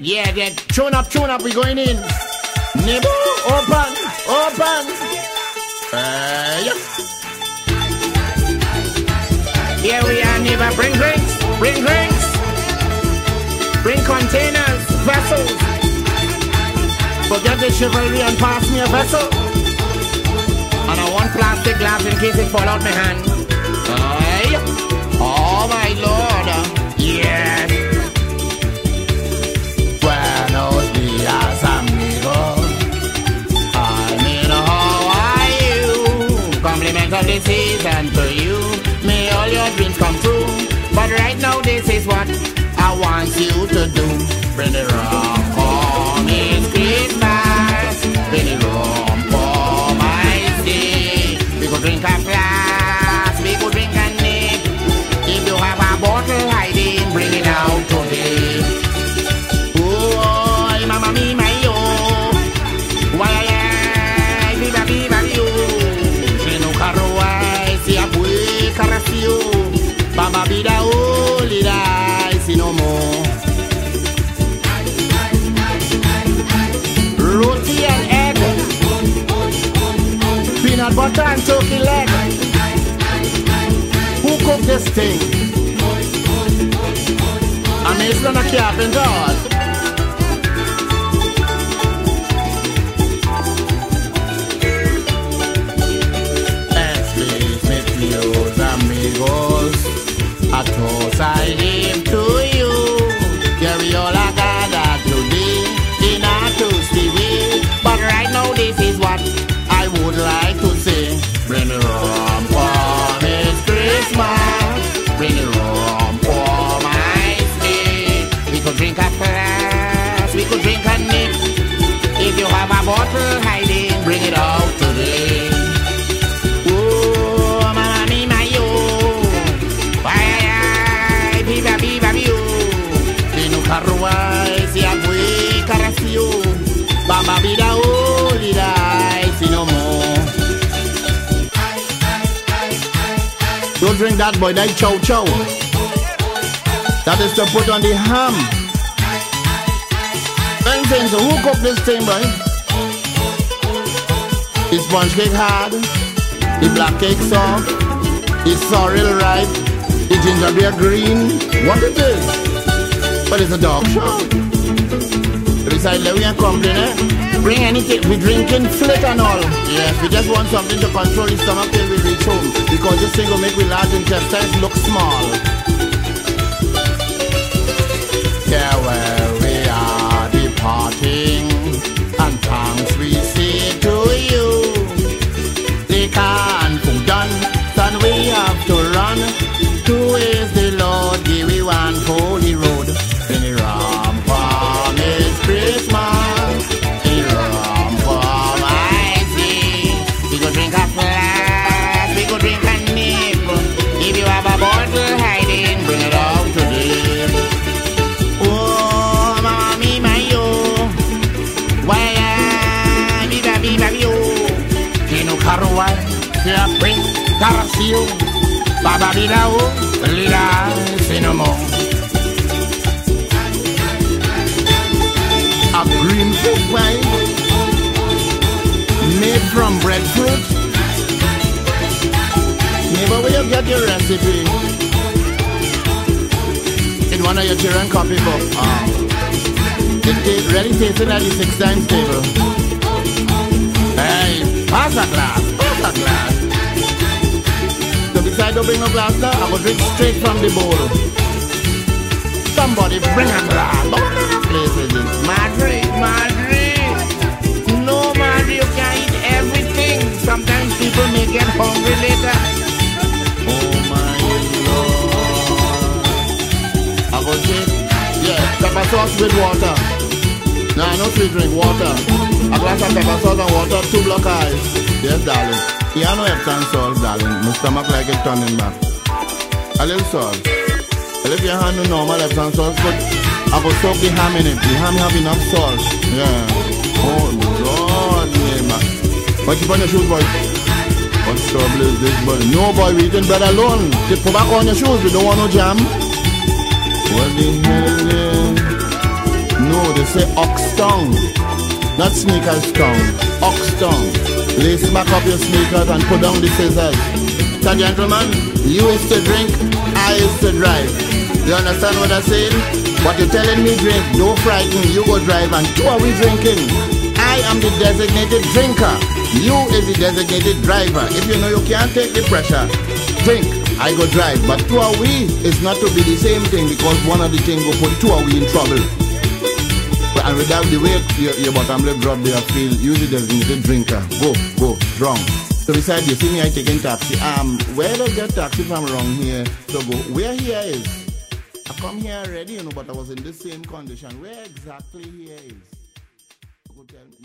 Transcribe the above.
Yeah, yeah, tune up, tune up, we going in. Nibble, open, open. Uh, yeah. Here we are, neighbor. Bring drinks, bring drinks. Bring containers, vessels. Forget the chivalry and pass me a vessel. And I want plastic glass in case it fall out my hand. Of the season to you. May all your dreams come true. But right now, this is what I want you to Butter and turkey leg. Who cooked this thing? I'm Island a carpenter. Explique, meus amigos, a toast I give to Don't drink that boy, that chow chow. That is to put on the ham. Then things, who cook this thing, boy? The sponge cake hard, the black cake soft, the sorrel ripe, the beer green. What it is? But it's a dog show. Beside Lewy and Company, eh? Bring anything, we drinking flick and all. Yes, we just want something to control the stomach till we reach home. Because this thing will make we large intestines look small. Why? Que a bring, carracio. Baba, vida, oh, lila, cinnamon. A green fruit pie made from breadfruit. Neighbor, where you get your recipe? In one of your children copybook. Ah. It really tasted like the six times table. Hey, pass a glass, pass a glass. So beside don't bring no glass now, I will drink straight from the bowl. Somebody bring a glass. Don't bring a place with it. Madrid, Madrid. No, Madrid, you can't eat everything. Sometimes people may get hungry later. Oh my lord. I go say, yeah, pepper sauce with water. No sweet drink, water. A glass of pepper sauce and water, two block eyes. Yes, darling. Yeah, no Epsom salt, darling. My stomach like it turning back. A little salt. Well, if your hand no normal Epsom salt, but I go soak the ham in it. The ham have enough salt. Yeah. Oh, Lord, neighbor. What you put on your shoes, boy? What trouble is this, boy? No, boy, we eating bread alone. Just put back on your shoes. We don't want no jam. What the hell is? No, they say ox tongue. Not sneakers tongue, ox tongue. Lace back up your sneakers and put down the scissors. So gentlemen, you is to drink, I is to drive. You understand what I'm saying? What you're telling me drink, don't frighten, you go drive and two are we drinking. I am the designated drinker. You is the designated driver. If you know you can't take the pressure, drink. I go drive. But two are we is not to be the same thing because one of the things will put two are we in trouble. And without the way your, your bottom lip drop there, feel you the designated drinker. Go, go, drunk. So beside you see me I taking taxi. Um, where do I get taxi from around here? So go, where here is? I come here already, you know, but I was in the same condition. Where exactly here is? Go tell me.